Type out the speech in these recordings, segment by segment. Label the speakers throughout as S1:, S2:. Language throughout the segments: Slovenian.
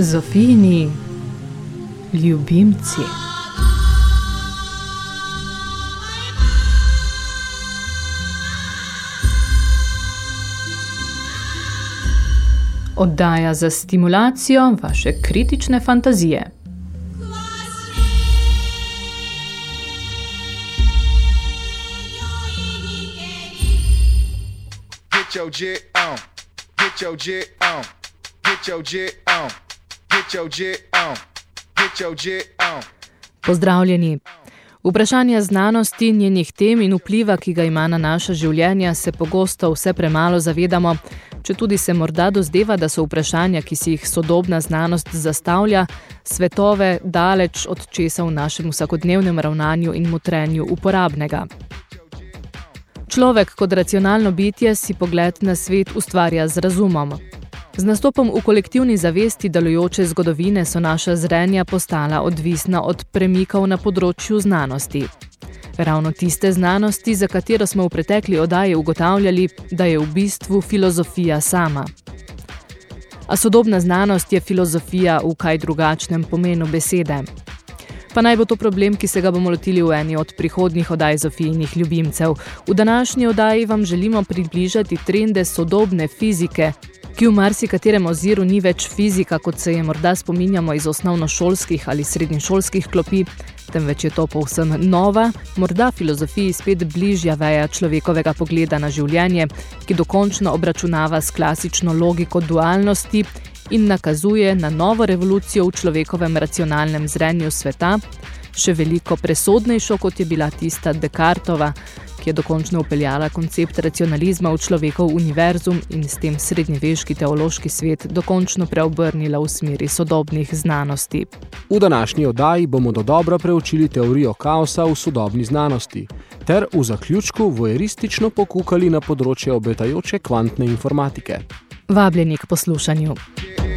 S1: Zofini, ljubimci. Oddaja za stimulacijo vaše kritične fantazije.
S2: Get your jet on. Get your jet on. Get your jet on. Get your jet on. Get your jet on.
S1: Pozdravljeni. Vprašanja znanosti, njenih tem in vpliva, ki ga ima na naša življenja, se pogosto vse premalo zavedamo, če tudi se morda dozdeva, da so vprašanja, ki si jih sodobna znanost zastavlja, svetove daleč od česa v našem vsakodnevnem ravnanju in motrenju uporabnega. Človek kot racionalno bitje si pogled na svet ustvarja z razumom. Z nastopom v kolektivni zavesti delujoče zgodovine so naša zrenja postala odvisna od premikov na področju znanosti. Ravno tiste znanosti, za katero smo v pretekli oddaji ugotavljali, da je v bistvu filozofija sama. A sodobna znanost je filozofija v kaj drugačnem pomenu besede. Pa naj bo to problem, ki se ga bomo lotili v eni od prihodnjih oddaj Zofijnih ljubimcev. V današnji oddaji vam želimo približati trende sodobne fizike, ki v marsikaterem oziru ni več fizika, kot se je morda spominjamo iz osnovnošolskih ali srednješolskih klopi, temveč je to povsem nova, morda filozofiji spet bližja veja človekovega pogleda na življenje, ki dokončno obračunava s klasično logiko dualnosti in nakazuje na novo revolucijo v človekovem racionalnem zrenju sveta, še veliko presodnejšo, kot je bila tista Descartova, ki je dokončno upeljala koncept racionalizma v človekov univerzum in s tem srednjeveški teološki svet dokončno preobrnila v smeri sodobnih znanosti.
S3: V današnji oddaji bomo do dobro preučili teorijo kaosa v sodobni znanosti ter v zaključku voeristično pokukali na področje obetajoče kvantne informatike.
S1: Vabljeni k poslušanju.
S4: are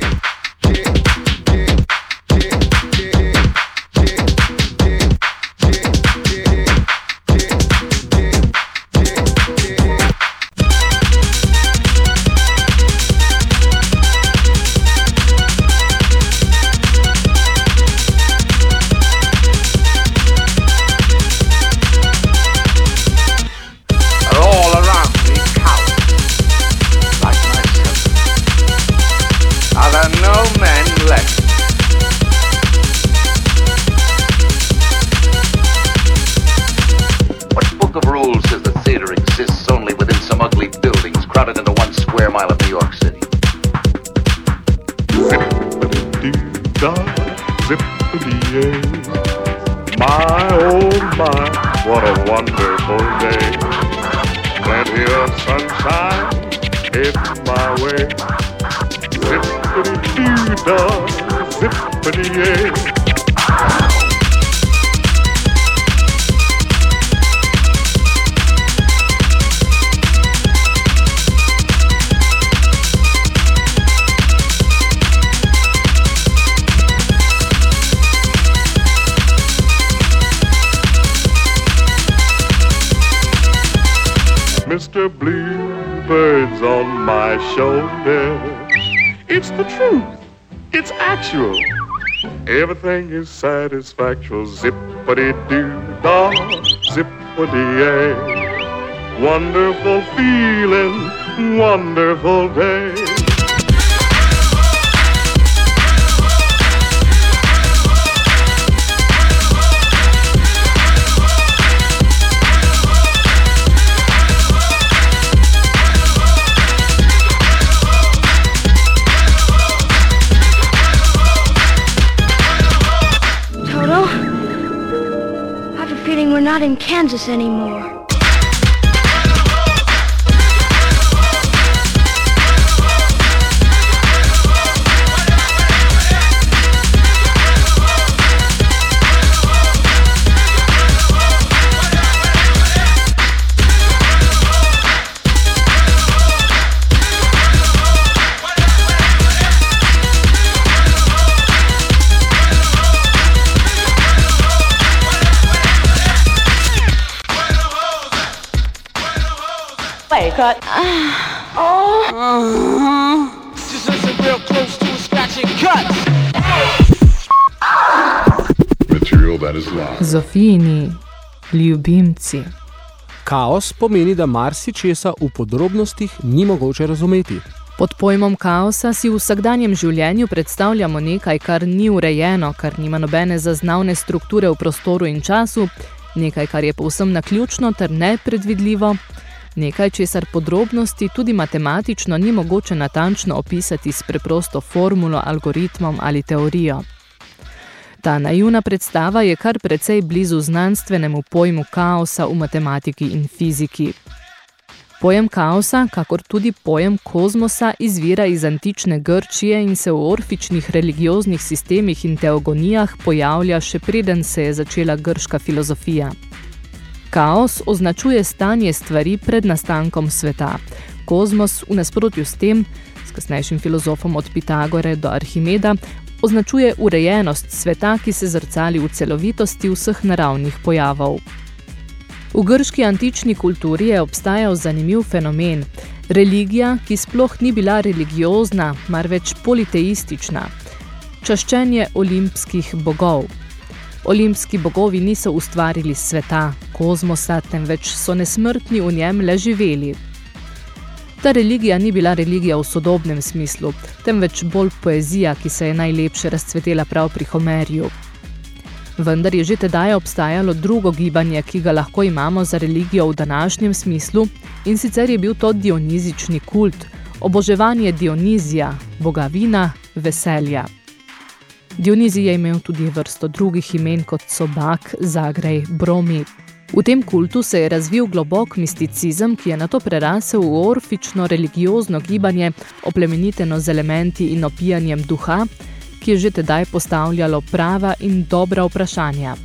S5: Mr. Bluebird's on my shoulder. It's the truth. It's actual. Everything is satisfactory. Zippity doo dah, zippity a. Wonderful feeling, wonderful day.
S6: Not in Kansas anymore.
S7: Cut.
S4: Just listen real close to a scratching
S5: Material that is live.
S1: Zofijini, ljubimci.
S3: Kaos pomeni, da marsičesa v podrobnostih ni mogoče razumeti.
S1: Pod pojmom kaosa si v vsakdanjem življenju predstavljamo nekaj, kar ni urejeno, kar nima nobene zaznavne strukture v prostoru in času, nekaj, kar je povsem naključno ter nepredvidljivo, nekaj, česar podrobnosti tudi matematično ni mogoče natančno opisati s preprosto formulo, algoritmom ali teorijo. Ta naivna predstava je kar precej blizu znanstvenemu pojmu kaosa v matematiki in fiziki. Pojem kaosa, kakor tudi pojem kozmosa, izvira iz antične Grčije in se v orfičnih religioznih sistemih in teogonijah pojavlja še preden se je začela grška filozofija. Kaos označuje stanje stvari pred nastankom sveta. Kozmos, v nasprotju s tem, s kasnejšim filozofom od Pitagore do Arhimeda, označuje urejenost sveta, ki se zrcali v celovitosti vseh naravnih pojavov. V grški antični kulturi je obstajal zanimiv fenomen. Religija, ki sploh ni bila religiozna, marveč politeistična. Čaščenje olimpskih bogov. Olimpski bogovi niso ustvarili sveta, kozmosa, temveč so nesmrtni v njem le živeli. Ta religija ni bila religija v sodobnem smislu, temveč bolj poezija, ki se je najlepše razcvetela prav pri Homerju. Vendar je že tedaj obstajalo drugo gibanje, ki ga lahko imamo za religijo v današnjem smislu, in sicer je bil to dionizični kult, oboževanje Dionizija, boga vina, veselja. Dionizij je imel tudi vrsto drugih imen, kot so Bak, Zagrej, Bromi. V tem kultu se je razvil globok misticizem, ki je nato prerasel v orfično religiozno gibanje, oplemeniteno z elementi in opijanjem duha, ki je že tedaj postavljalo prava in dobra vprašanja.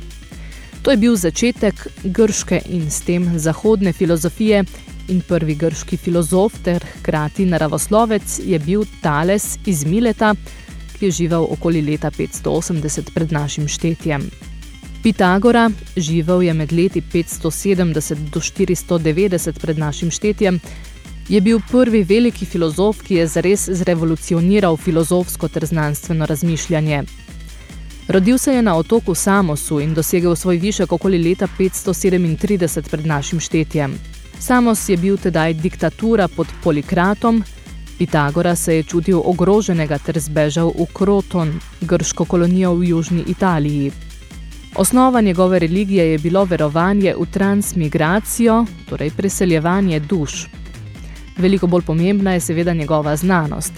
S1: To je bil začetek grške in s tem zahodne filozofije in prvi grški filozof ter hkrati naravoslovec je bil Tales iz Mileta, ki je živel okoli leta 580 pred našim štetjem. Pitagora, živel je med leti 570 do 490 pred našim štetjem, je bil prvi veliki filozof, ki je zares zrevolucioniral filozofsko ter znanstveno razmišljanje. Rodil se je na otoku Samosu in dosegel svoj višek okoli leta 537 pred našim štetjem. Samos je bil tedaj diktatura pod Polikratom, Pitagora se je čutil ogroženega ter zbežal v Kroton, grško kolonijo v južni Italiji. Osnova njegove religije je bilo verovanje v transmigracijo, torej preseljevanje duš. Veliko bolj pomembna je seveda njegova znanost.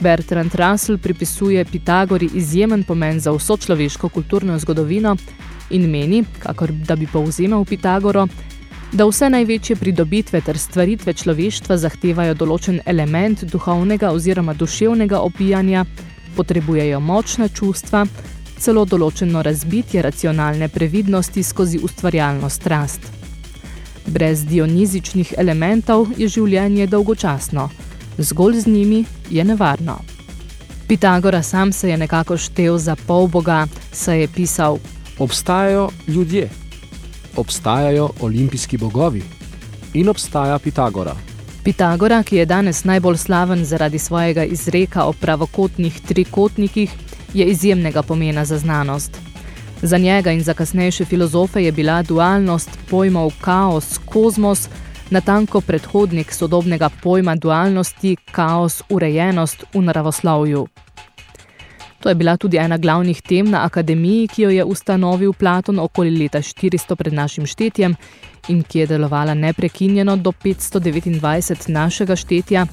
S1: Bertrand Russell pripisuje Pitagori izjemen pomen za vso človeško kulturno zgodovino in meni, kakor da bi povzemal Pitagoro, da vse največje pridobitve ter stvaritve človeštva zahtevajo določen element duhovnega oziroma duševnega opijanja, potrebujejo močna čustva, celo določeno razbitje racionalne previdnosti skozi ustvarjalno strast. Brez dionizičnih elementov je življenje dolgočasno, zgolj z njimi je nevarno. Pitagora sam se je nekako štev za pol boga, saj je pisal
S3: Obstajajo ljudje, obstajajo olimpijski bogovi in obstaja Pitagora.
S1: Pitagora, ki je danes najbolj slaven zaradi svojega izreka o pravokotnih trikotnikih, je izjemnega pomena za znanost. Za njega in za kasnejše filozofe je bila dualnost pojmov kaos, kozmos, natanko predhodnik sodobnega pojma dualnosti kaos, urejenost v naravoslovju. To je bila tudi ena glavnih tem na akademiji, ki jo je ustanovil Platon okoli leta 400 pred našim štetjem in ki je delovala neprekinjeno do 529 našega štetja,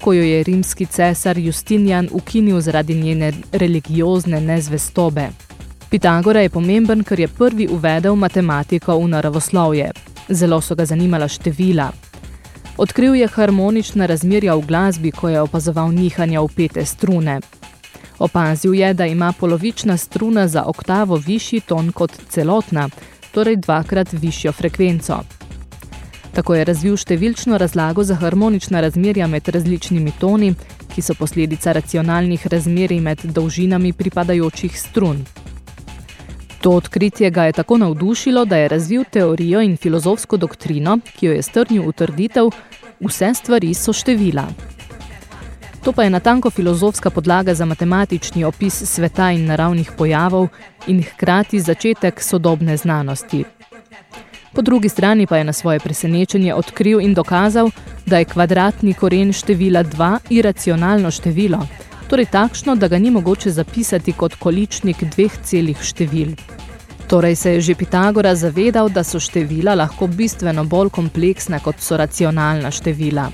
S1: ko jo je rimski cesar Justinian ukinil zaradi njene religiozne nezvestobe. Pitagora je pomemben, ker je prvi uvedel matematiko v naravoslovje. Zelo so ga zanimala števila. Odkril je harmonična razmerja v glasbi, ko je opazoval nihanja v pete strune. Opazil je, da ima polovična struna za oktavo višji ton kot celotna, torej dvakrat višjo frekvenco. Tako je razvil številčno razlago za harmonična razmerja med različnimi toni, ki so posledica racionalnih razmerij med dolžinami pripadajočih strun. To odkritje ga je tako navdušilo, da je razvil teorijo in filozofsko doktrino, ki jo je strnil v trditev, vse stvari so števila. To pa je natanko filozofska podlaga za matematični opis sveta in naravnih pojavov in hkrati začetek sodobne znanosti. Po drugi strani pa je na svoje presenečenje odkril in dokazal, da je kvadratni koren števila 2 iracionalno število, torej takšno, da ga ni mogoče zapisati kot količnik dveh celih števil. Torej se je že Pitagora zavedal, da so števila lahko bistveno bolj kompleksna kot so racionalna števila.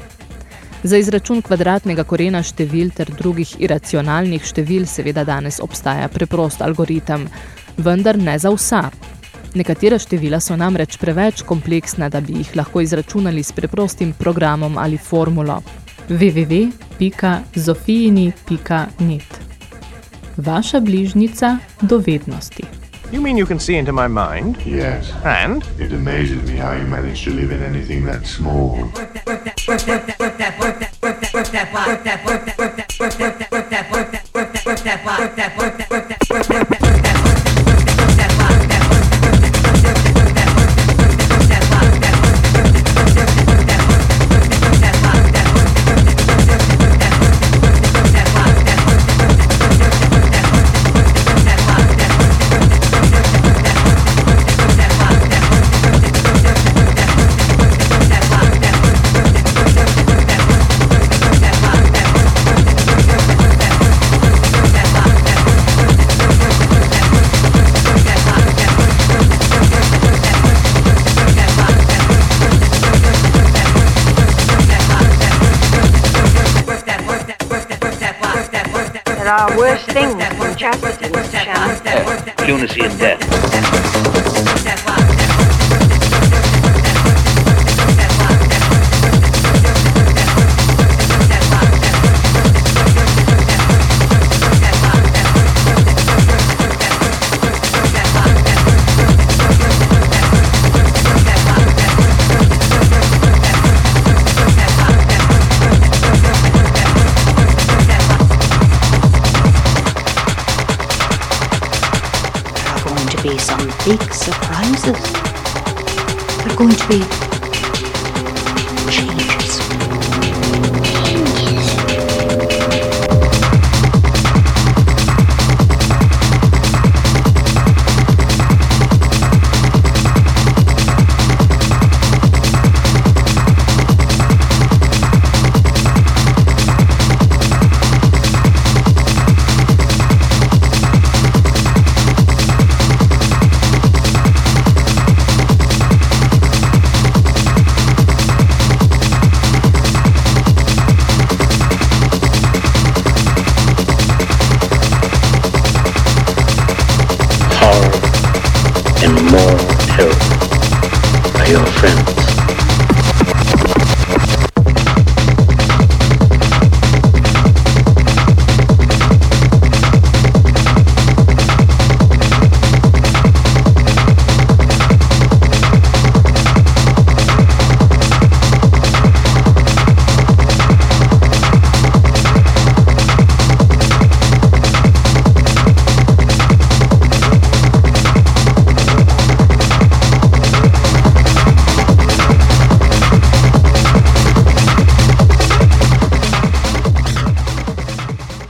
S1: Za izračun kvadratnega korena števil ter drugih iracionalnih števil seveda danes obstaja preprost algoritem, vendar ne za vsa. Nekatera števila so namreč preveč kompleksna, da bi jih lahko izračunali s preprostim programom ali formulo. www.zofijini.net Vaša bližnica dovednosti.
S7: You mean you can see into my mind?
S5: Yes.
S7: And?
S5: It amazes me how you manage to live in anything that small.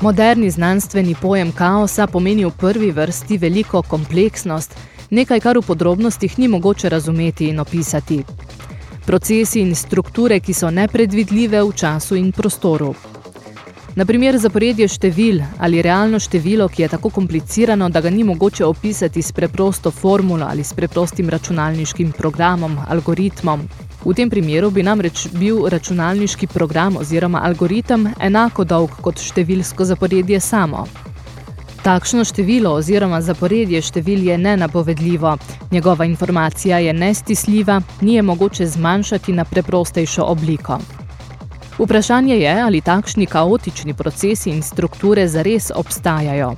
S1: Moderni znanstveni pojem kaosa pomeni v prvi vrsti veliko kompleksnost, nekaj, kar v podrobnostih ni mogoče razumeti in opisati. Procesi in strukture, ki so nepredvidljive v času in prostoru. Naprimer, zaporedje števil ali realno število, ki je tako komplicirano, da ga ni mogoče opisati s preprosto formulo ali s preprostim računalniškim programom, algoritmom. V tem primeru bi namreč bil računalniški program oziroma algoritem enako dolg kot številsko zaporedje samo. Takšno število oziroma zaporedje števil je nenapovedljivo, njegova informacija je nestisljiva, ni je mogoče zmanjšati na preprostejšo obliko. Vprašanje je, ali takšni kaotični procesi in strukture zares obstajajo.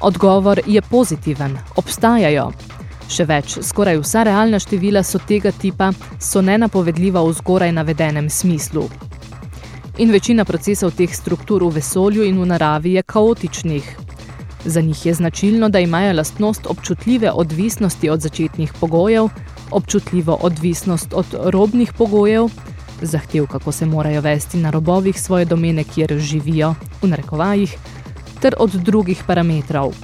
S1: Odgovor je pozitiven, obstajajo. Še več, skoraj vsa realna števila so tega tipa, so nenapovedljiva v zgoraj navedenem smislu. In večina procesov teh struktur v vesolju in v naravi je kaotičnih. Za njih je značilno, da imajo lastnost občutljive odvisnosti od začetnih pogojev, občutljivo odvisnost od robnih pogojev, zahtev, kako se morajo vesti na robovih svoje domene, kjer živijo, v narekovajih, ter od drugih parametrov.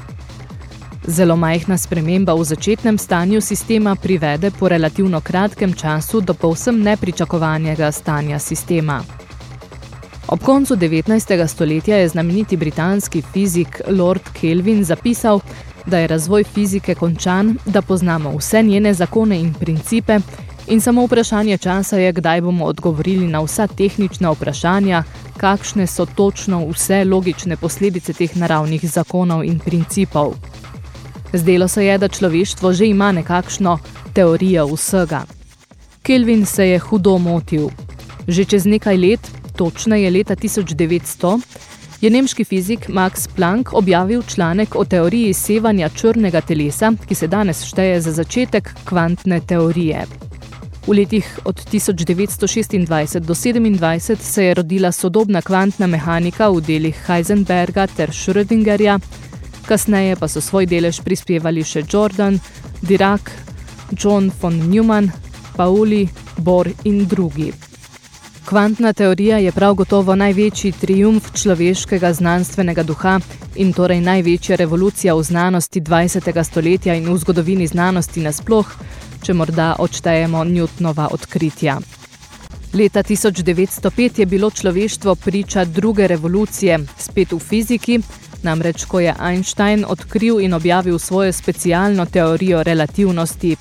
S1: Zelo majhna sprememba v začetnem stanju sistema privede po relativno kratkem času do povsem nepričakovanjega stanja sistema. Ob koncu 19. stoletja je znameniti britanski fizik Lord Kelvin zapisal, da je razvoj fizike končan, da poznamo vse njene zakone in principe in samo vprašanje časa je, kdaj bomo odgovorili na vsa tehnična vprašanja, kakšne so točno vse logične posledice teh naravnih zakonov in principov. Zdelo se je, da človeštvo že ima nekakšno teorijo vsega. Kelvin se je hudo motil. Že čez nekaj let, točneje leta 1900, je nemški fizik Max Planck objavil članek o teoriji sevanja črnega telesa, ki se danes šteje za začetek kvantne teorije. V letih od 1926 do 27 se je rodila sodobna kvantna mehanika v delih Heisenberga ter Schrödingerja, kasneje pa so svoj delež prispevali še Jordan, Dirac, John von Neumann, Pauli, Bohr in drugi. Kvantna teorija je prav gotovo največji triumf človeškega znanstvenega duha in torej največja revolucija v znanosti 20. stoletja in v zgodovini znanosti nasploh, če morda odštejemo Newtonova odkritja. Leta 1905 je bilo človeštvo priča druge revolucije, spet v fiziki, namreč ko je Einstein odkril in objavil svojo specialno teorijo relativnosti.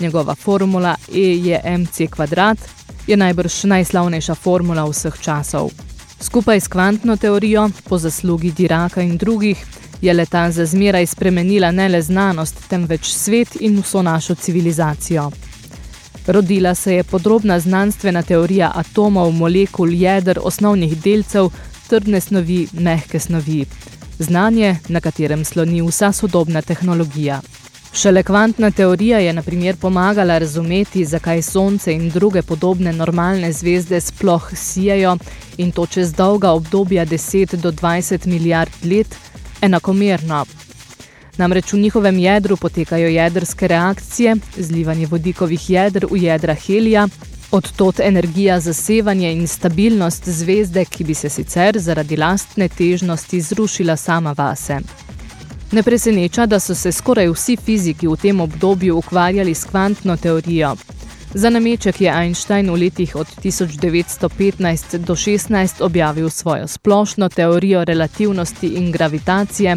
S1: Njegova formula E je mc kvadrat, je najbrž najslavnejša formula vseh časov. Skupaj s kvantno teorijo, po zaslugi Diraka in drugih, je leta za zmeraj spremenila ne le znanost, temveč svet in vso našo civilizacijo. Rodila se je podrobna znanstvena teorija atomov, molekul, jeder, osnovnih delcev, trdne snovi, mehke snovi. Znanje, na katerem sloni vsa sodobna tehnologija. Šele kvantna teorija je na primer pomagala razumeti, zakaj Sonce in druge podobne normalne zvezde sploh sijajo in to čez dolga obdobja 10 do 20 milijard let enakomerno. Namreč v njihovem jedru potekajo jedrske reakcije, zlivanje vodikovih jedr v jedra helija, odtot energija za sevanje in stabilnost zvezde, ki bi se sicer zaradi lastne težnosti zrušila sama vase. Ne preseneča, da so se skoraj vsi fiziki v tem obdobju ukvarjali s kvantno teorijo. Za nameček je Einstein v letih od 1915 do 16 objavil svojo splošno teorijo relativnosti in gravitacije,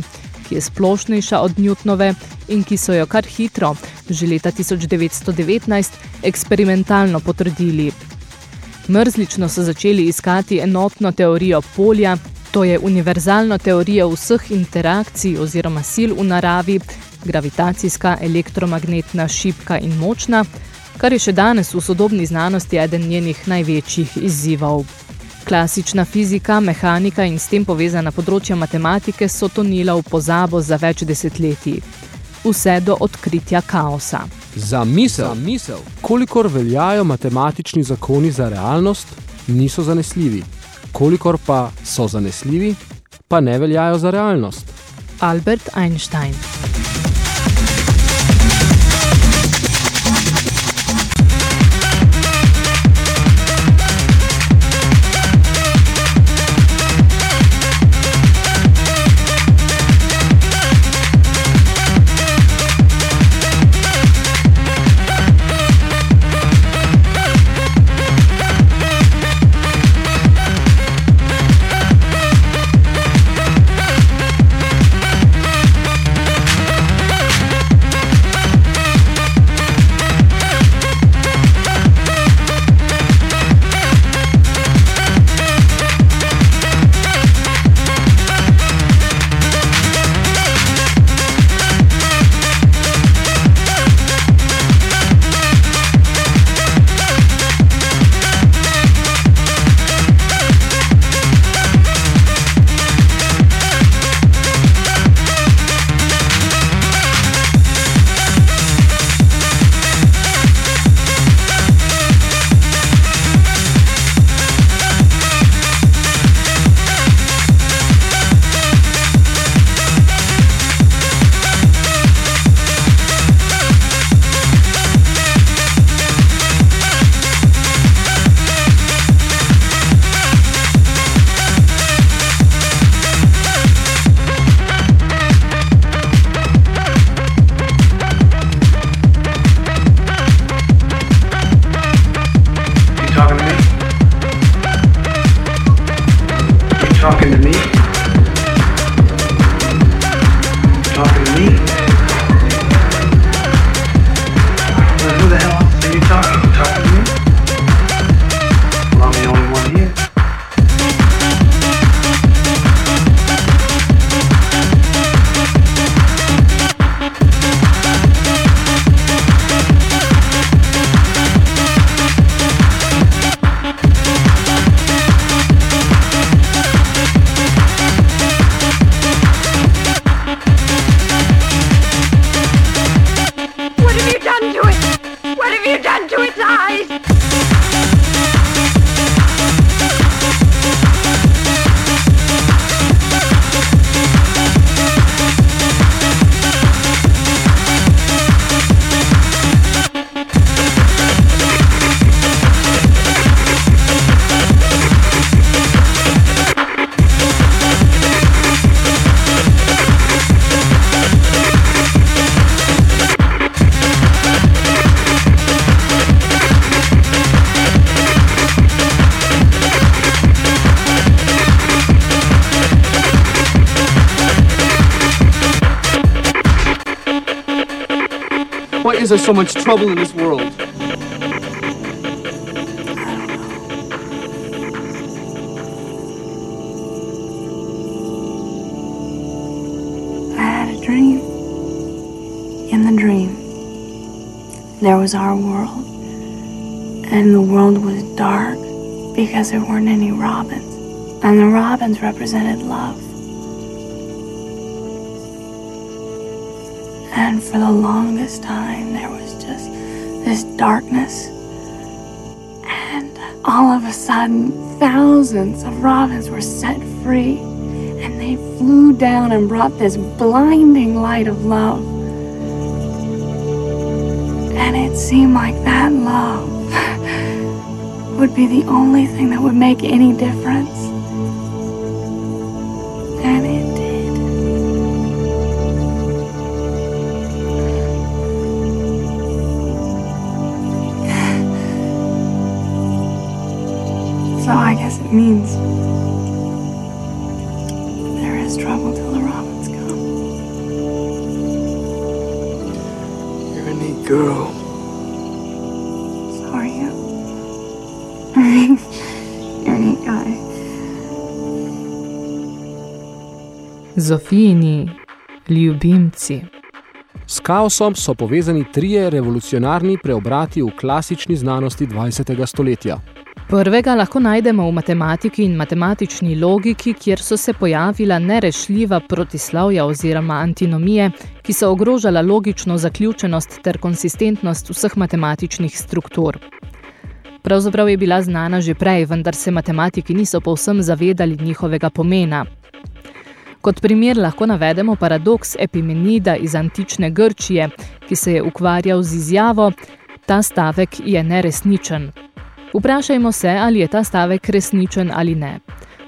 S1: ki je splošnejša od Newtonove in ki so jo kar hitro, že leta 1919, eksperimentalno potrdili. Mrzlično so začeli iskati enotno teorijo polja, To je univerzalno teorijo vseh interakcij oziroma sil v naravi, gravitacijska, elektromagnetna, šipka in močna, kar je še danes v sodobni znanosti eden njenih največjih izzivov. Klasična fizika, mehanika in s tem povezana področja matematike so tonila v pozabo za več desetletij. Vse do odkritja kaosa.
S3: Za misel, za misel, kolikor veljajo matematični zakoni za realnost, niso zanesljivi kolikor pa so zanesljivi, pa ne veljajo za realnost.
S1: Albert Einstein
S8: Is so much trouble in this world?
S9: I had a dream. In the dream, there was our world. And the world was dark because there weren't any robins. And the robins represented love. And for the longest time, darkness. And all of a sudden, thousands of robins were set free. And they flew down and brought this blinding light of love. And it seemed like that love would be the only thing that would make any difference. And it it means there is trouble till the robins come.
S8: You're a neat girl.
S9: So are you. You're a neat guy.
S1: Zofijini ljubimci.
S3: S kaosom so povezani trije revolucionarni preobrati v klasični znanosti 20. stoletja.
S1: Prvega lahko najdemo v matematiki in matematični logiki, kjer so se pojavila nerešljiva protislavja oziroma antinomije, ki so ogrožala logično zaključenost ter konsistentnost vseh matematičnih struktur. Pravzaprav je bila znana že prej, vendar se matematiki niso povsem zavedali njihovega pomena. Kot primer lahko navedemo paradoks Epimenida iz antične Grčije, ki se je ukvarjal z izjavo, ta stavek je neresničen. Vprašajmo se, ali je ta stavek resničen ali ne.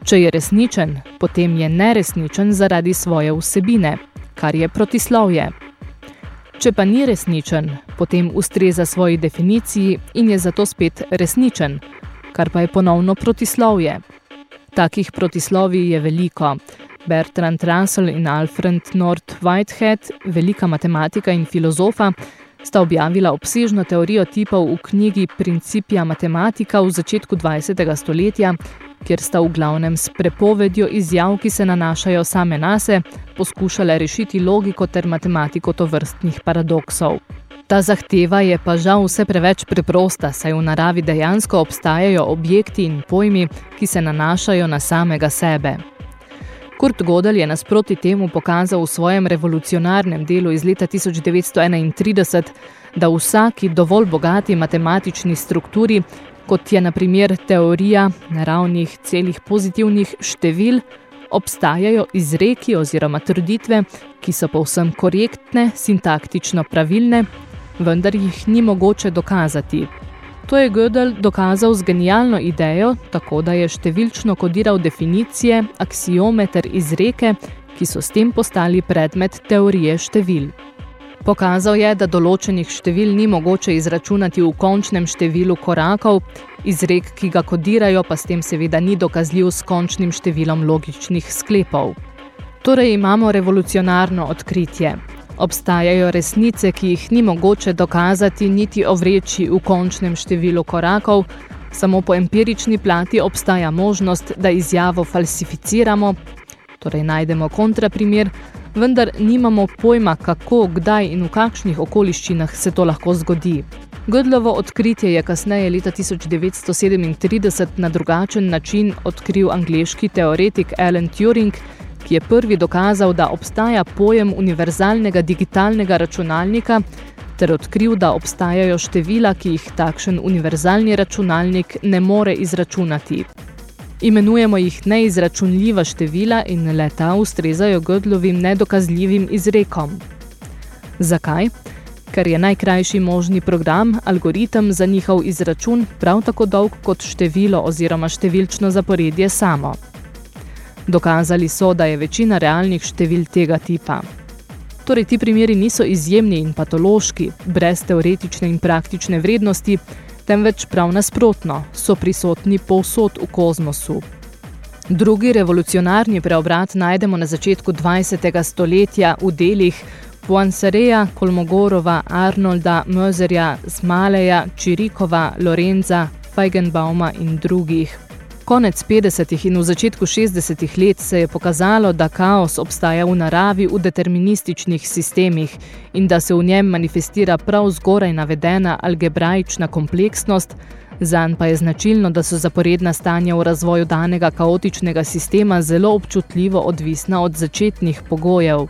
S1: Če je resničen, potem je neresničen zaradi svoje vsebine, kar je protislovje. Če pa ni resničen, potem ustreza svoji definiciji in je zato spet resničen, kar pa je ponovno protislovje. Takih protislovij je veliko. Bertrand Russell in Alfred North Whitehead, velika matematika in filozofa, sta objavila obsežno teorijo tipov v knjigi Principia matematika v začetku 20. stoletja, kjer sta v glavnem s prepovedjo izjav, ki se nanašajo same nase, poskušale rešiti logiko ter matematiko tovrstnih paradoksov. Ta zahteva je pa žal vse preveč preprosta, saj v naravi dejansko obstajajo objekti in pojmi, ki se nanašajo na samega sebe. Kurt Gödel je nasproti temu pokazal v svojem revolucionarnem delu iz leta 1931, da vsaki dovolj bogati matematični strukturi, kot je na primer teorija naravnih celih pozitivnih števil, obstajajo izreki oziroma trditve, ki so povsem korektne, sintaktično pravilne, vendar jih ni mogoče dokazati. To je Gödel dokazal z genialno idejo, tako da je številčno kodiral definicije, aksiome ter izreke, ki so s tem postali predmet teorije števil. Pokazal je, da določenih števil ni mogoče izračunati v končnem številu korakov, izrek, ki ga kodirajo, pa s tem seveda ni dokazljiv s končnim številom logičnih sklepov. Torej imamo revolucionarno odkritje. Obstajajo resnice, ki jih ni mogoče dokazati niti ovreči v končnem številu korakov, samo po empirični plati obstaja možnost, da izjavo falsificiramo, torej najdemo kontraprimer, vendar nimamo pojma, kako, kdaj in v kakšnih okoliščinah se to lahko zgodi. Gödlovo odkritje je kasneje leta 1937 na drugačen način odkril angleški teoretik Alan Turing, ki je prvi dokazal, da obstaja pojem univerzalnega digitalnega računalnika, ter odkril, da obstajajo števila, ki jih takšen univerzalni računalnik ne more izračunati. Imenujemo jih neizračunljiva števila in leta ustrezajo Gödlovim nedokazljivim izrekom. Zakaj? Ker je najkrajši možni program, algoritem za njihov izračun prav tako dolg kot število oziroma številčno zaporedje samo. Dokazali so, da je večina realnih števil tega tipa. Torej, ti primeri niso izjemni in patološki, brez teoretične in praktične vrednosti, temveč prav nasprotno, so prisotni povsod v kozmosu. Drugi revolucionarni preobrat najdemo na začetku 20. stoletja v delih Poinsareja, Kolmogorova, Arnolda, Mözerja, Smaleja, Čirikova, Lorenza, Feigenbauma in drugih. Konec 50. in v začetku 60. let se je pokazalo, da kaos obstaja v naravi v determinističnih sistemih in da se v njem manifestira prav zgoraj navedena algebraična kompleksnost, zanj pa je značilno, da so zaporedna stanja v razvoju danega kaotičnega sistema zelo občutljivo odvisna od začetnih pogojev.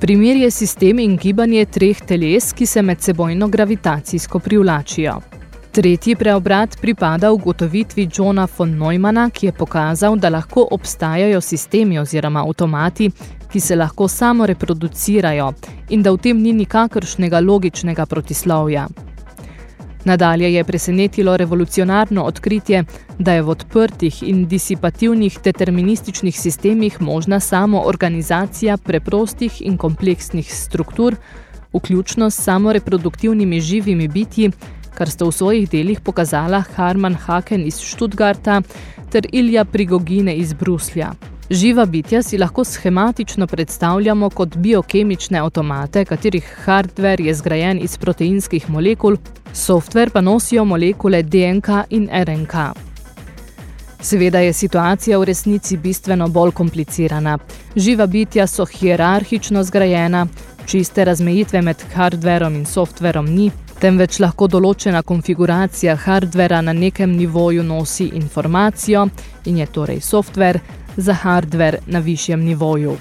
S1: Primer je sistem in gibanje treh teles, ki se med sebojno gravitacijsko privlačijo. Tretji preobrat pripada v gotovitvi Johna von Neumana, ki je pokazal, da lahko obstajajo sistemi oziroma avtomati, ki se lahko samo reproducirajo in da v tem ni nikakršnega logičnega protislovja. Nadalje je presenetilo revolucionarno odkritje, da je v odprtih in disipativnih determinističnih sistemih možna samo organizacija preprostih in kompleksnih struktur, vključno s samoreproduktivnimi živimi bitji, kar sta v svojih delih pokazala Harman Haken iz Študgarta ter Ilja Prigogine iz Bruslja. Živa bitja si lahko schematično predstavljamo kot biokemične avtomate, katerih hardware je zgrajen iz proteinskih molekul, software pa nosijo molekule DNK in RNK. Seveda je situacija v resnici bistveno bolj komplicirana. Živa bitja so hierarhično zgrajena, čiste razmejitve med hardverom in softverom ni, temveč lahko določena konfiguracija hardvera na nekem nivoju nosi informacijo in je torej softver za hardver na višjem nivoju.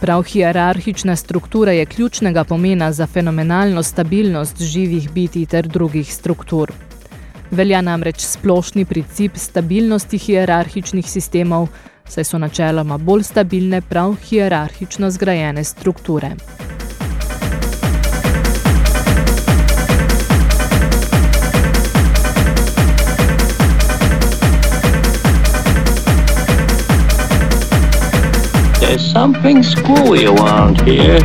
S1: Prav hierarhična struktura je ključnega pomena za fenomenalno stabilnost živih biti ter drugih struktur. Velja namreč splošni princip stabilnosti hierarhičnih sistemov, saj so načeloma bolj stabilne prav hierarhično zgrajene strukture.
S10: There's something screwy around here.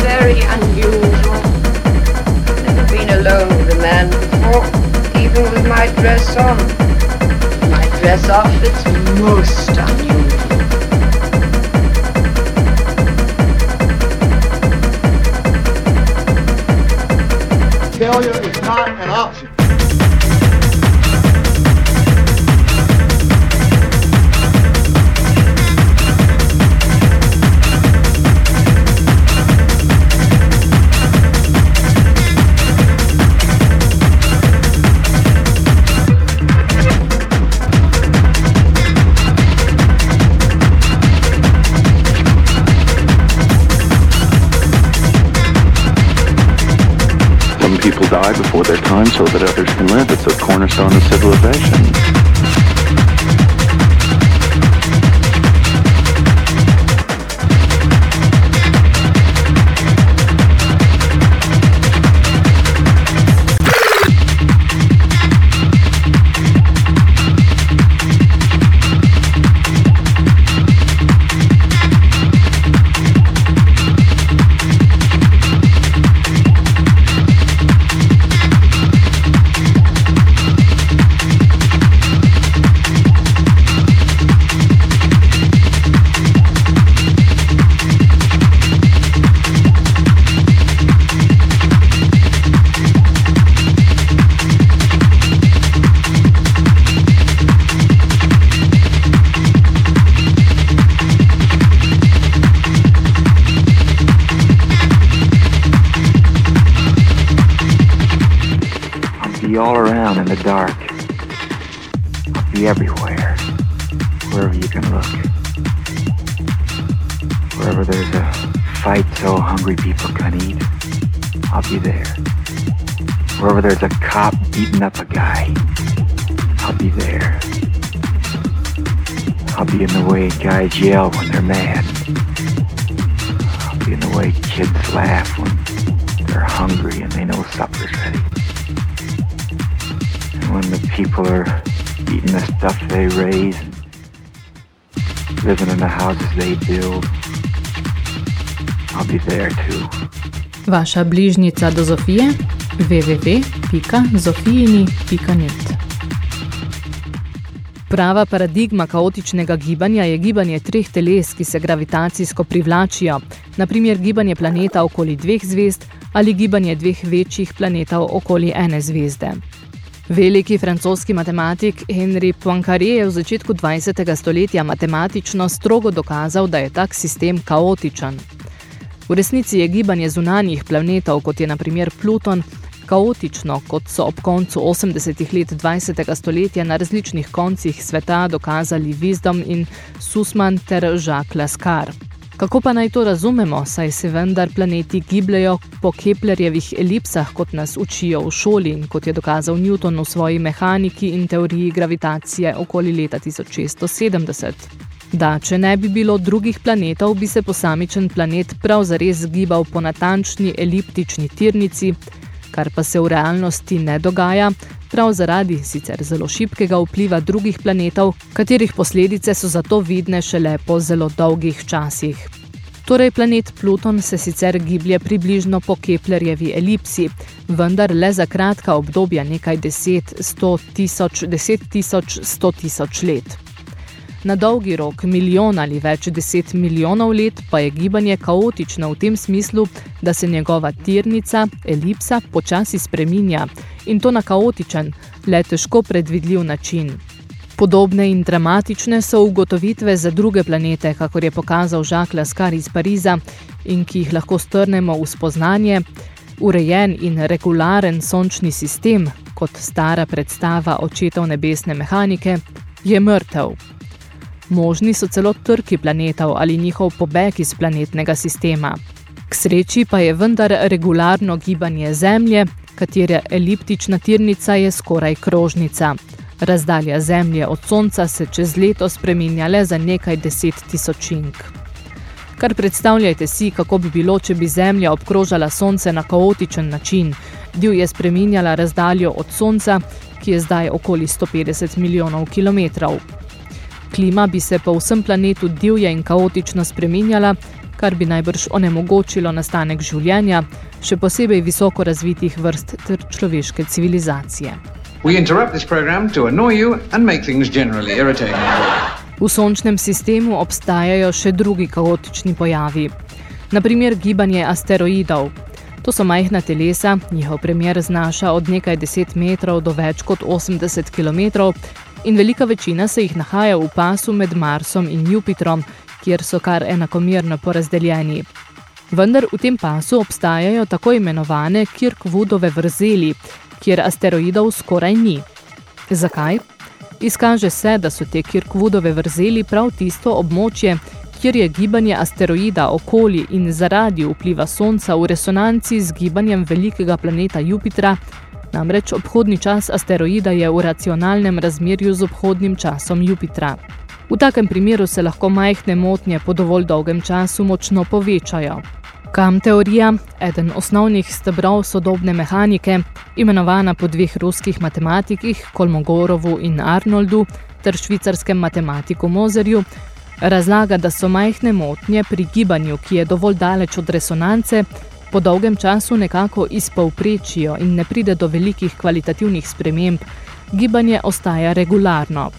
S11: Very unusual. Never been alone with a man before, even with my dress on. My dress off, it's most unusual.
S12: Failure is not an option.
S5: Die before their time so that others can live. It's a cornerstone of civilization.
S1: Vaša bližnica do Zofije www.zofijini.net Prava paradigma kaotičnega gibanja je gibanje treh teles, ki se gravitacijsko privlačijo, naprimer gibanje planeta okoli dveh zvezd ali gibanje dveh večjih planetov okoli ene zvezde. Veliki francoski matematik Henri Poincaré je v začetku 20. stoletja matematično strogo dokazal, da je tak sistem kaotičen. V resnici je gibanje zunanjih planetov, kot je na primer Pluton, kaotično, kot so ob koncu 80. let 20. stoletja na različnih koncih sveta dokazali Wisdom in Sussman ter Jacques Lascar. Kako pa naj to razumemo, saj se vendar planeti gibljajo po Keplerjevih elipsah, kot nas učijo v šoli in kot je dokazal Newton v svoji mehaniki in teoriji gravitacije okoli leta 1670. Da, če ne bi bilo drugih planetov, bi se posamičen planet prav zares gibal po natančni eliptični tirnici, kar pa se v realnosti ne dogaja, prav zaradi sicer zelo šibkega vpliva drugih planetov, katerih posledice so zato vidne šele po zelo dolgih časih. Torej planet Pluton se sicer giblje približno po Keplerjevi elipsi, vendar le za kratka obdobja nekaj deset, sto tisoč, deset tisoč, sto tisoč let. Na dolgi rok, milijon ali več deset milijonov let, pa je gibanje kaotično v tem smislu, da se njegova tirnica, elipsa, počasi spreminja in to na kaotičen, le težko predvidljiv način. Podobne in dramatične so ugotovitve za druge planete, kakor je pokazal Jacques Lascar iz Pariza in ki jih lahko strnemo v spoznanje, urejen in regularen sončni sistem, kot stara predstava očetov nebesne mehanike, je mrtev. Možni so celo trki planetov ali njihov pobeg iz planetnega sistema. K sreči pa je vendar regularno gibanje Zemlje, katere eliptična tirnica je skoraj krožnica. Razdalja Zemlje od Sonca se čez leto spreminja le za nekaj deset tisočink. Kar predstavljajte si, kako bi bilo, če bi Zemlja obkrožala Sonce na kaotičen način. Div je spreminjala razdaljo od Sonca, ki je zdaj okoli 150 milijonov kilometrov. Klima bi se po vsem planetu divje in kaotično spreminjala, kar bi najbrž onemogočilo nastanek življenja, še posebej visoko razvitih vrst ter človeške civilizacije.
S13: We interrupt this program to annoy you and make things generally irritating.
S1: V sončnem sistemu obstajajo še drugi kaotični pojavi. Naprimer gibanje asteroidov. To so majhna telesa, njihov premjer znaša od nekaj 10 metrov do več kot 80 kilometrov in velika večina se jih nahaja v pasu med Marsom in Jupitrom, kjer so kar enakomerno porazdeljeni. Vendar v tem pasu obstajajo tako imenovane Kirkwoodove vrzeli, kjer asteroidov skoraj ni. Zakaj? Izkaže se, da so te Kirkwoodove vrzeli prav tisto območje, kjer je gibanje asteroida okoli in zaradi vpliva Sonca v resonanci z gibanjem velikega planeta Jupitra, namreč obhodni čas asteroida je v racionalnem razmerju z obhodnim časom Jupitra. V takem primeru se lahko majhne motnje po dovolj dolgem času močno povečajo. Kam teorija, eden osnovnih stebrov sodobne mehanike, imenovana po dveh ruskih matematikih, Kolmogorovu in Arnoldu, ter švicarskem matematiku Mozerju, razlaga, da so majhne motnje pri gibanju, ki je dovolj daleč od resonance, po dolgem času nekako izpovprečijo in ne pride do velikih kvalitativnih sprememb, gibanje ostaja regularno.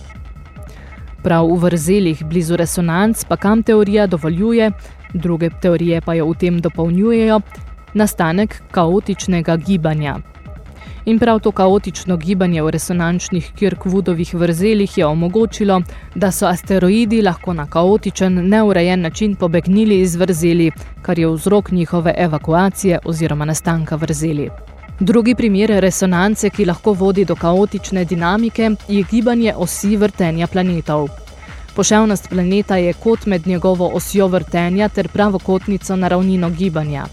S1: Prav v vrzelih blizu resonanc pa kam teorija dovoljuje, druge teorije pa jo v tem dopolnjujejo, nastanek kaotičnega gibanja. In prav to kaotično gibanje v resonančnih Kirkwoodovih vrzelih je omogočilo, da so asteroidi lahko na kaotičen, neurejen način pobegnili iz vrzeli, kar je vzrok njihove evakuacije oziroma nastanka vrzeli. Drugi primer resonance, ki lahko vodi do kaotične dinamike, je gibanje osi vrtenja planetov. Poševnost planeta je kot med njegovo osjo vrtenja ter pravokotnico na ravnino gibanja.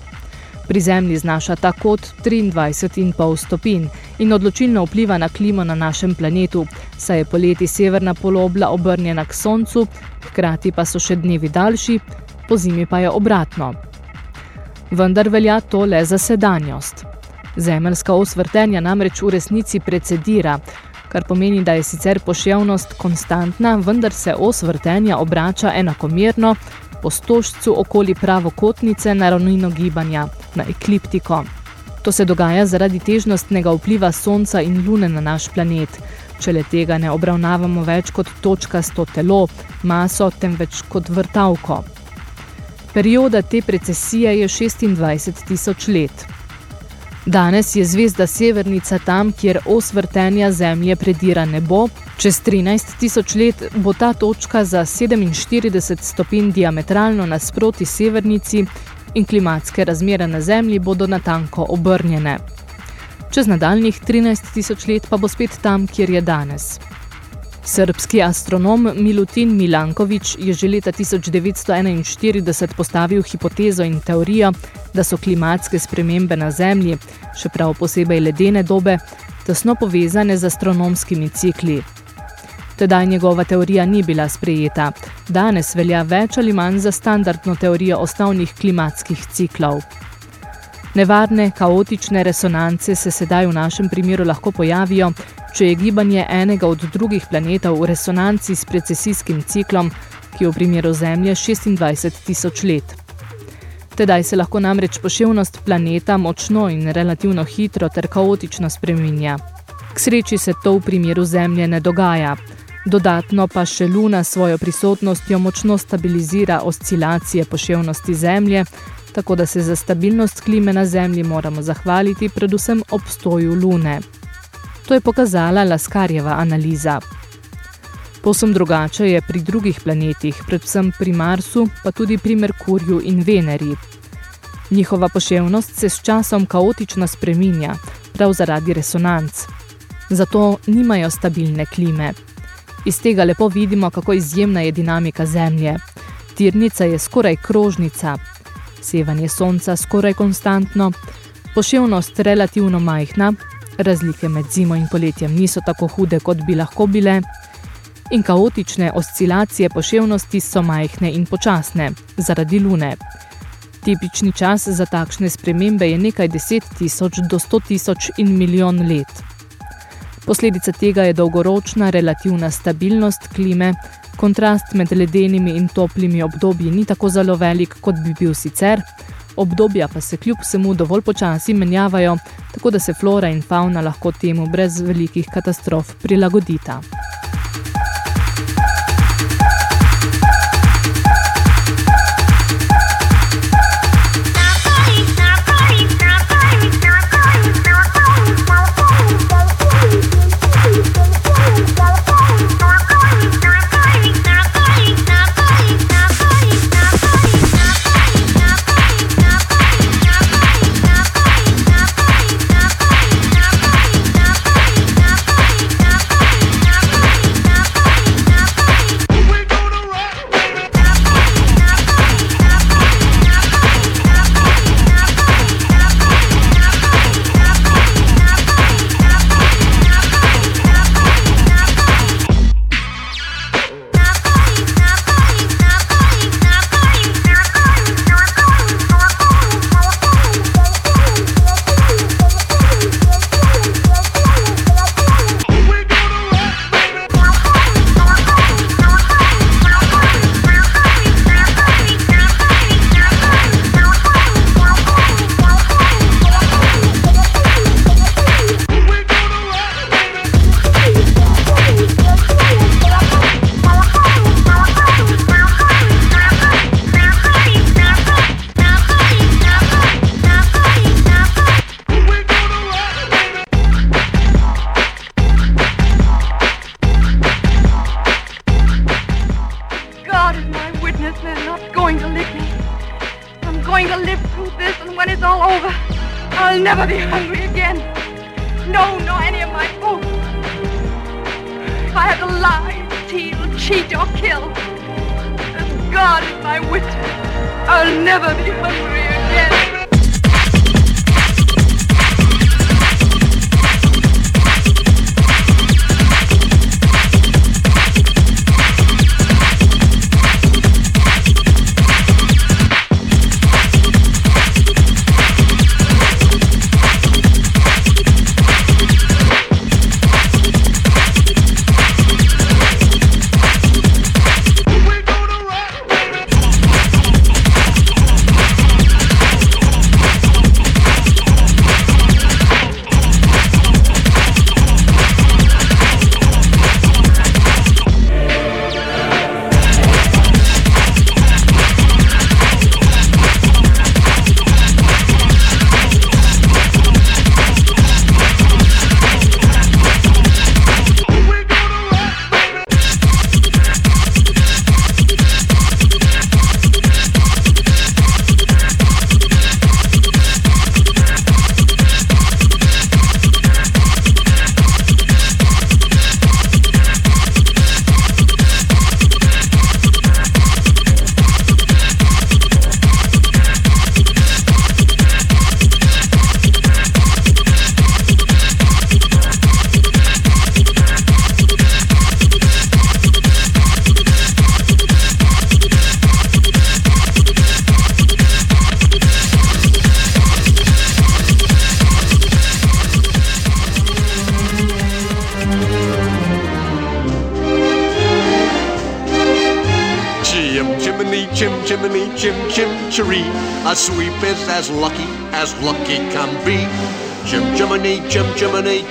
S1: Pri Zemlji znaša ta kot 23,5 stopinj in odločilno vpliva na klimo na našem planetu, saj je poleti severna polobla obrnjena k Soncu, hkrati pa so še dnevi daljši, po zimi pa je obratno. Vendar velja to le za sedanjost. Zemeljska os vrtenja namreč v resnici precedira, kar pomeni, da je sicer poševnost konstantna, vendar se os vrtenja obrača enakomerno, po stožcu okoli pravokotnice na ravnino gibanja, na ekliptiko. To se dogaja zaradi težnostnega vpliva Sonca in Lune na naš planet. Če le tega ne obravnavamo več kot točkasto telo, maso, temveč kot vrtavko. Perioda te precesije je 26 tisoč let. Danes je zvezda Severnica tam, kjer os vrtenja Zemlje predira nebo, čez 13 tisoč let bo ta točka za 47 stopin diametralno nasproti Severnici in klimatske razmere na Zemlji bodo natanko obrnjene. Čez nadaljnih 13 tisoč let pa bo spet tam, kjer je danes. Srbski astronom Milutin Milankovič je že leta 1941 postavil hipotezo in teorijo, da so klimatske spremembe na Zemlji, še prav posebej ledene dobe, tesno povezane z astronomskimi cikli. Tedaj njegova teorija ni bila sprejeta. Danes velja več ali manj za standardno teorijo osnovnih klimatskih ciklov. Nevarne, kaotične resonance se sedaj v našem primeru lahko pojavijo, če je gibanje enega od drugih planetov v resonanci s precesijskim ciklom, ki je v primeru Zemlje 26 tisoč let. Tedaj se lahko namreč poševnost planeta močno in relativno hitro ter kaotično spreminja. K sreči se to v primeru Zemlje ne dogaja. Dodatno pa še Luna svojo prisotnostjo močno stabilizira oscilacije poševnosti Zemlje, tako da se za stabilnost klime na Zemlji moramo zahvaliti predvsem obstoju Lune. To je pokazala Laskarjeva analiza. Posem drugače je pri drugih planetih, predvsem pri Marsu, pa tudi pri Merkurju in Veneri. Njihova poševnost se s časom kaotično spreminja, prav zaradi resonanc. Zato nimajo stabilne klime. Iz tega lepo vidimo, kako izjemna je dinamika Zemlje. Tirnica je skoraj krožnica, sevanje sonca skoraj konstantno, poševnost relativno majhna, razlike med zimo in poletjem niso tako hude, kot bi lahko bile, in kaotične oscilacije poševnosti so majhne in počasne, zaradi lune. Tipični čas za takšne spremembe je nekaj deset tisoč do sto tisoč in milijon let. Posledica tega je dolgoročna relativna stabilnost klime, kontrast med ledenimi in toplimi obdobji ni tako zelo velik, kot bi bil sicer, obdobja pa se kljub vsemu dovolj počasi menjavajo, tako da se flora in fauna lahko temu brez velikih katastrof prilagodita.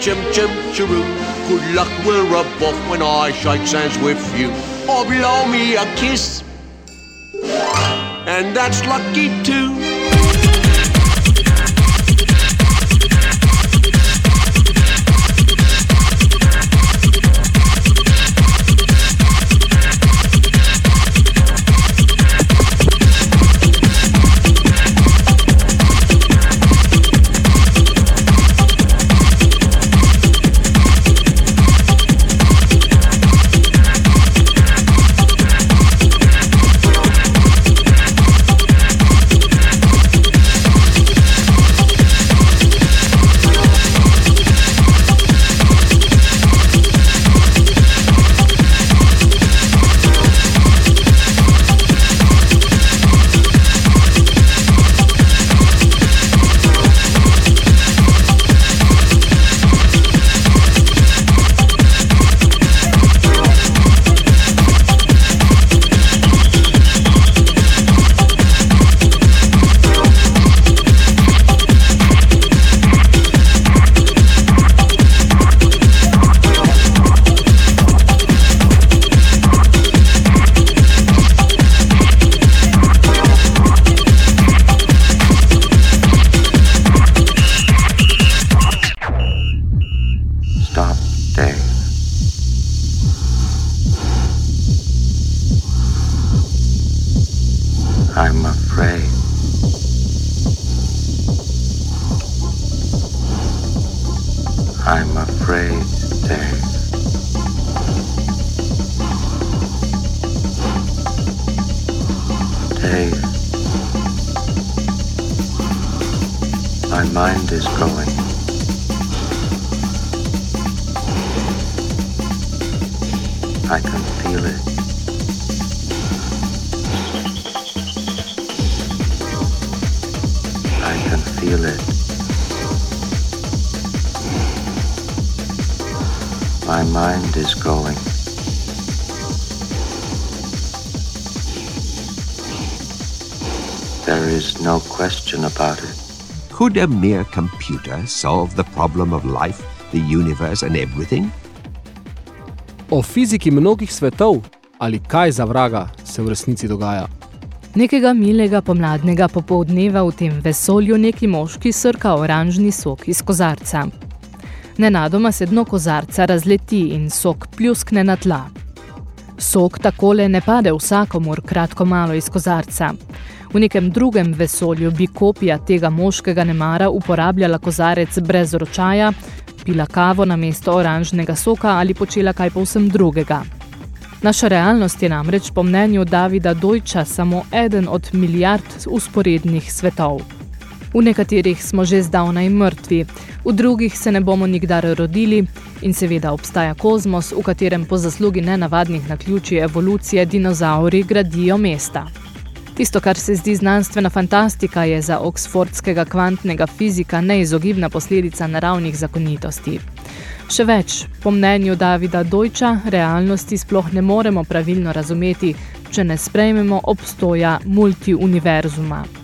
S14: Jim Jim Chiroo. Good luck, we're above when I shake hands with you. Or blow me a kiss. And that's lucky too.
S15: Could a mere computer solve the problem of life, the universe and everything?
S3: O fiziki mnogih svetov ali kaj za vraga se v resnici dogaja?
S1: Nekega milega pomladnega popoldneva v tem vesolju neki moški srka oranžni sok iz kozarca. Nenadoma se dno kozarca razleti in sok pljuskne na tla. Sok takole ne pade vsakomur kratko malo iz kozarca. V nekem drugem vesolju bi kopija tega moškega nemara uporabljala kozarec brez ročaja, pila kavo na mesto oranžnega soka ali počela kaj povsem drugega. Naša realnost je namreč po mnenju Davida Dojča samo eden od milijard usporednih svetov. V nekaterih smo že zdavnaj mrtvi, v drugih se ne bomo nikdar rodili in seveda obstaja kozmos, v katerem po zaslugi nenavadnih naključij evolucije dinozauri gradijo mesta. Tisto, kar se zdi znanstvena fantastika, je za oksfordskega kvantnega fizika neizogibna posledica naravnih zakonitosti. Še več, po mnenju Davida Dojča, realnosti sploh ne moremo pravilno razumeti, če ne sprejmemo obstoja multiuniverzuma.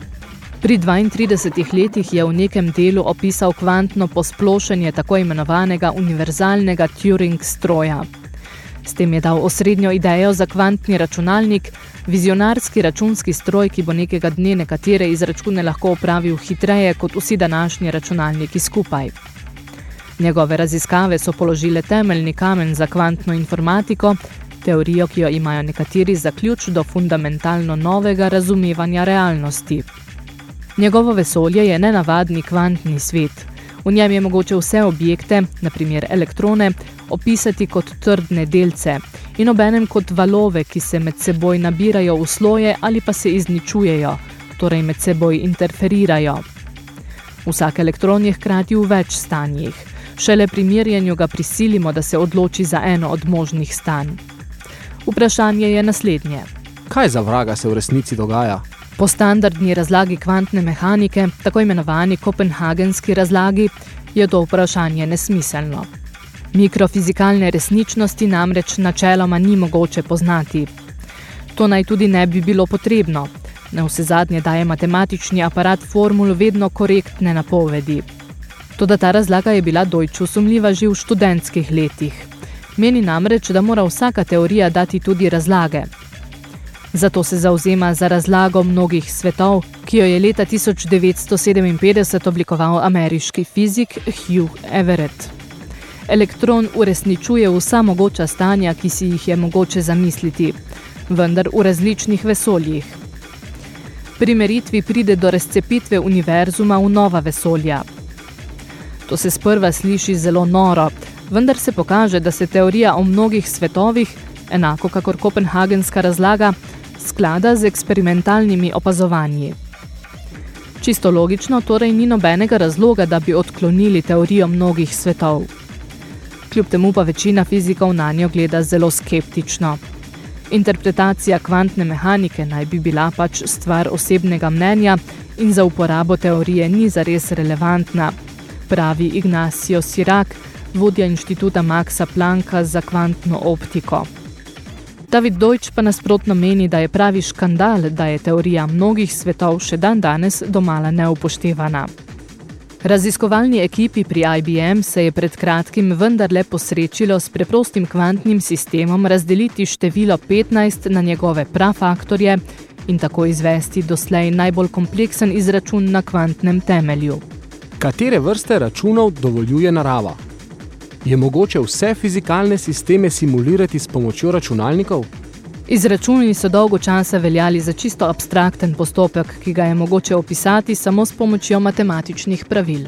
S1: Pri 32 letih je v nekem delu opisal kvantno posplošenje tako imenovanega univerzalnega Turing stroja. S tem je dal osrednjo idejo za kvantni računalnik, vizionarski računski stroj, ki bo nekega dne nekatere izračune lahko opravil hitreje kot vsi današnji računalniki skupaj. Njegove raziskave so položile temeljni kamen za kvantno informatiko, teorijo, ki jo imajo nekateri za ključ do fundamentalno novega razumevanja realnosti. Njegovo vesolje je nenavadni kvantni svet. V njem je mogoče vse objekte, naprimer elektrone, opisati kot trdne delce in obenem kot valove, ki se med seboj nabirajo v sloje ali pa se izničujejo, torej med seboj interferirajo. Vsak elektron je hkrati v več stanjih. Šele pri mirjenju ga prisilimo, da se odloči za eno od možnih stanj. Vprašanje je naslednje.
S3: Kaj za vraga se v resnici dogaja?
S1: Po standardni razlagi kvantne mehanike, tako imenovani kopenhagenski razlagi, je to vprašanje nesmiselno. Mikrofizikalne resničnosti namreč načeloma ni mogoče poznati. To naj tudi ne bi bilo potrebno. Na vse zadnje daje matematični aparat formul vedno korektne napovedi. Toda ta razlaga je bila dojču sumljiva že v študentskih letih. Meni namreč, da mora vsaka teorija dati tudi razlage. Zato se zauzema za razlago mnogih svetov, ki jo je leta 1957 oblikoval ameriški fizik Hugh Everett. Elektron uresničuje vsa mogoča stanja, ki si jih je mogoče zamisliti, vendar v različnih vesoljih. Pri meritvi pride do razcepitve univerzuma v nova vesolja. To se sprva sliši zelo noro, vendar se pokaže, da se teorija o mnogih svetovih, enako kakor kopenhagenska razlaga, sklada z eksperimentalnimi opazovanji. Čisto logično torej ni nobenega razloga, da bi odklonili teorijo mnogih svetov kljub temu pa večina fizikov na njo gleda zelo skeptično. Interpretacija kvantne mehanike naj bi bila pač stvar osebnega mnenja in za uporabo teorije ni zares relevantna, pravi Ignacio Sirak, vodja inštituta Maxa Plancka za kvantno optiko. David Deutsch pa nasprotno meni, da je pravi škandal, da je teorija mnogih svetov še dan danes domala neupoštevana. Raziskovalni ekipi pri IBM se je pred kratkim vendarle posrečilo s preprostim kvantnim sistemom razdeliti število 15 na njegove prafaktorje in tako izvesti doslej najbolj kompleksen izračun na kvantnem temelju.
S3: Katere vrste računov dovoljuje narava? Je mogoče vse fizikalne sisteme simulirati s pomočjo računalnikov?
S1: Izračuni so dolgo časa veljali za čisto abstrakten postopek, ki ga je mogoče opisati samo s pomočjo matematičnih pravil.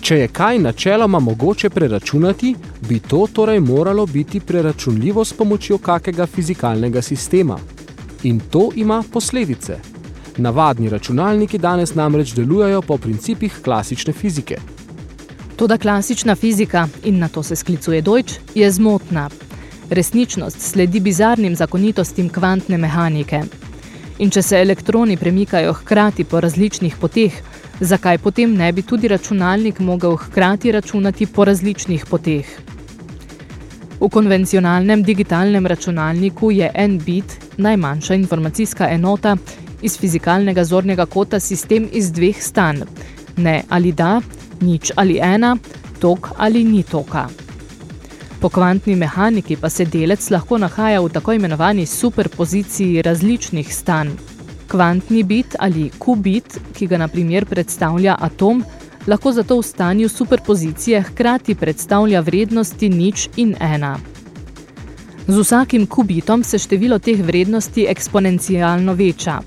S3: Če je kaj načeloma mogoče preračunati, bi to torej moralo biti preračunljivo s pomočjo kakega fizikalnega sistema. In to ima posledice. Navadni računalniki danes namreč delujejo po principih klasične fizike.
S1: Toda klasična fizika, in na to se sklicuje Deutsch, je zmotna, resničnost sledi bizarnim zakonitostim kvantne mehanike. In če se elektroni premikajo hkrati po različnih poteh, zakaj potem ne bi tudi računalnik mogel hkrati računati po različnih poteh? V konvencionalnem digitalnem računalniku je en bit, najmanjša informacijska enota, iz fizikalnega zornega kota sistem iz dveh stanj. Ne ali da, nič ali ena, tok ali ni toka. Po kvantni mehaniki pa se delec lahko nahaja v tako imenovani superpoziciji različnih stanj. Kvantni bit ali qubit, ki ga na primer predstavlja atom, lahko zato v stanju superpozicije hkrati predstavlja vrednosti nič in ena. Z vsakim kubitom se število teh vrednosti eksponencialno veča.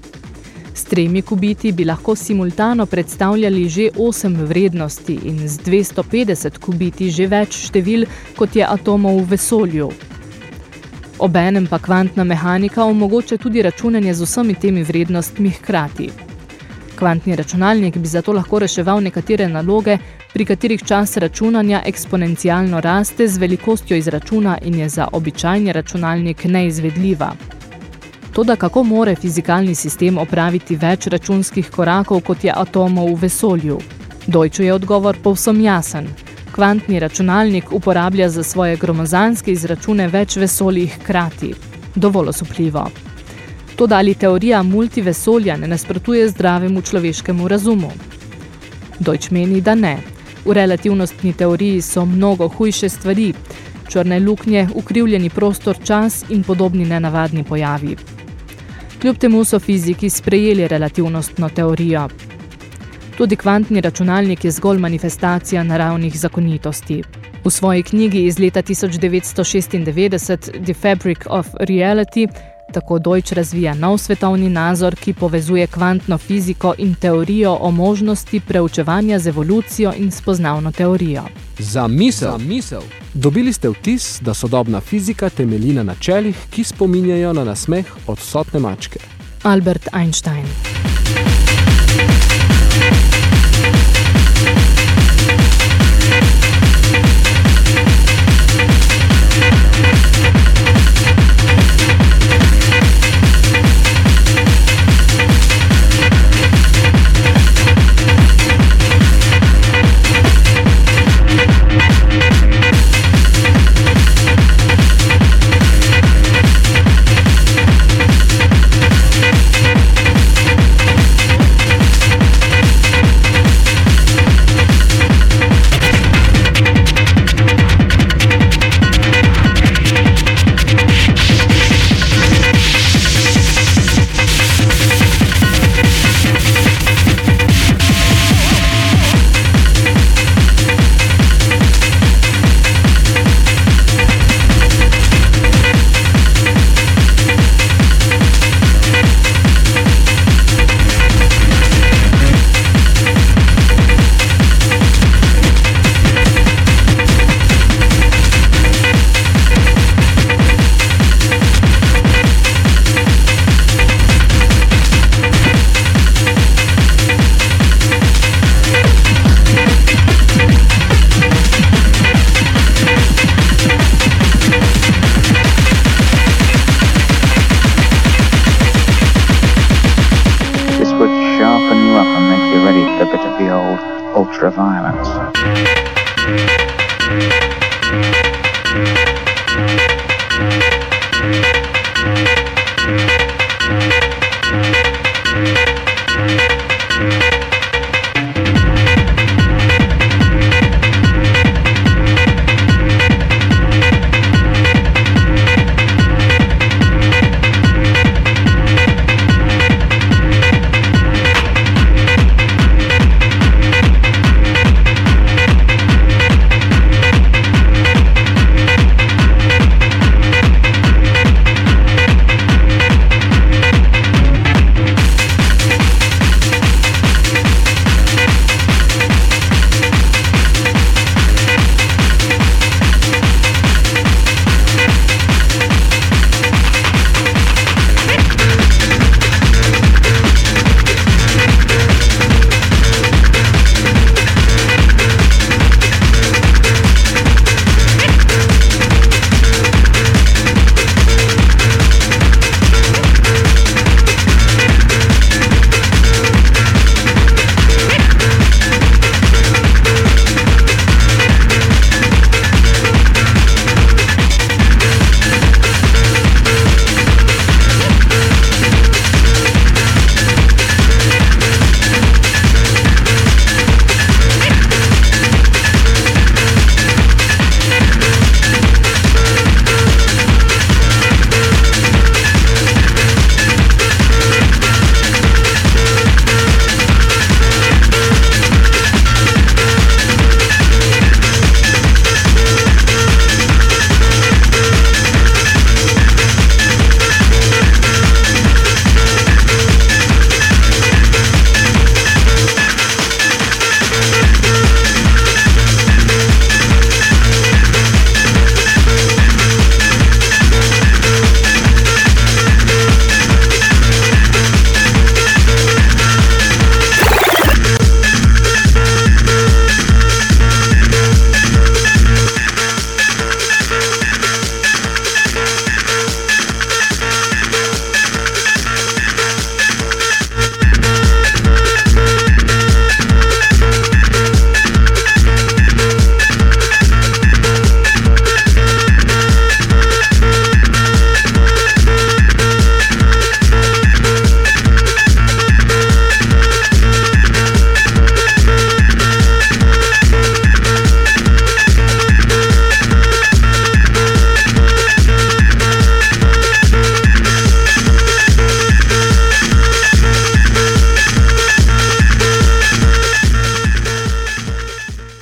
S1: S tremi kubiti bi lahko simultano predstavljali že 8 vrednosti in z 250 kubiti že več števil, kot je atomov v vesolju. Obenem pa kvantna mehanika omogoča tudi računanje z vsemi temi vrednostmi hkrati. Kvantni računalnik bi zato lahko reševal nekatere naloge, pri katerih čas računanja eksponencialno raste z velikostjo izračuna in je za običajni računalnik neizvedljiva. Toda kako more fizikalni sistem opraviti več računskih korakov, kot je atomov v vesolju? Dojču je odgovor povsem jasen. Kvantni računalnik uporablja za svoje gromozanske izračune več vesolij hkrati. Dovolj osupljivo. To dali teorija multivesolja ne nasprotuje zdravemu človeškemu razumu. Dojč meni, da ne. V relativnostni teoriji so mnogo hujše stvari, črne luknje, ukrivljeni prostor, čas in podobni nenavadni pojavi. Kljub temu so fiziki sprejeli relativnostno teorijo. Tudi kvantni računalnik je zgolj manifestacija naravnih zakonitosti. V svoji knjigi iz leta 1996 The Fabric of Reality Tako Deutsch razvija nov svetovni nazor, ki povezuje kvantno fiziko in teorijo o možnosti preučevanja z evolucijo in spoznavno teorijo.
S3: Za misel. Za misel. Dobili ste vtis, da sodobna fizika temelji na načelih, ki spominjajo na nasmeh odsotne mačke.
S1: Albert Einstein.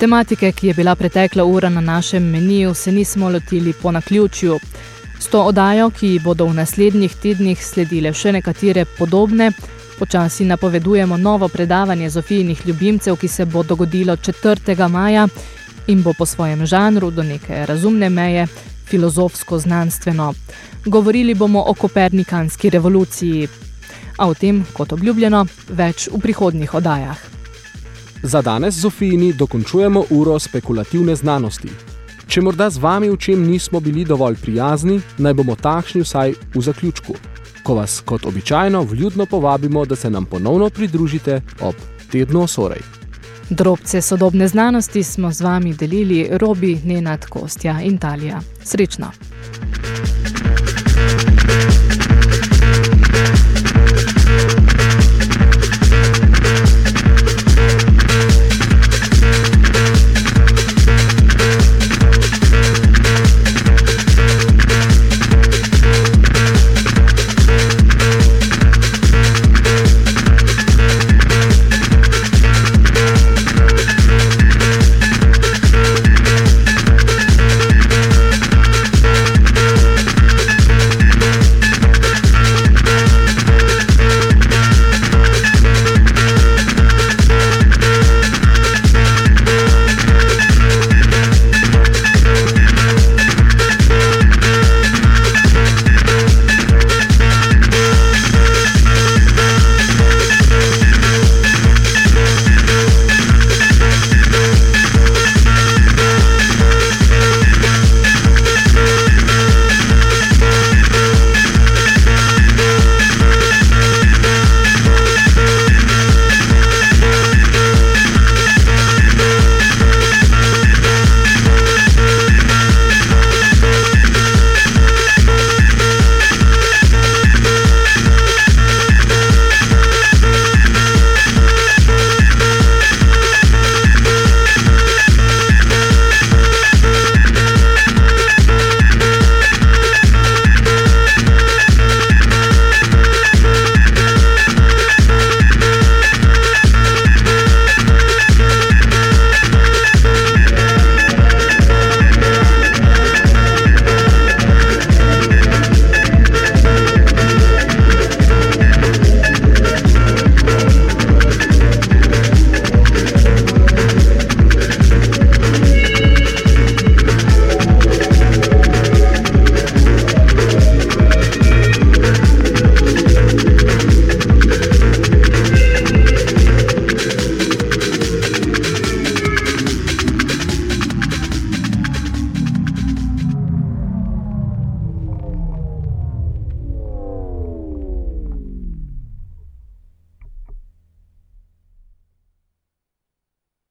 S1: Tematike, ki je bila pretekla ura na našem meniju, se nismo lotili po naključju. S to odajo, ki bodo v naslednjih tednih sledile še nekatere podobne, počasi napovedujemo novo predavanje Zofijnih ljubimcev, ki se bo dogodilo 4. maja in bo po svojem žanru do neke razumne meje filozofsko-znanstveno. Govorili bomo o kopernikanski revoluciji, a o tem, kot obljubljeno, več v prihodnjih odajah.
S3: Za danes Zofijini dokončujemo uro spekulativne znanosti. Če morda z vami v čem nismo bili dovolj prijazni, naj bomo takšni vsaj v zaključku, ko vas kot običajno vljudno povabimo, da se nam ponovno pridružite ob tednu osorej.
S1: Drobce sodobne znanosti smo z vami delili Robi, Nenad, Kostja in Talija. Srečno!